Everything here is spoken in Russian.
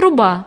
труба.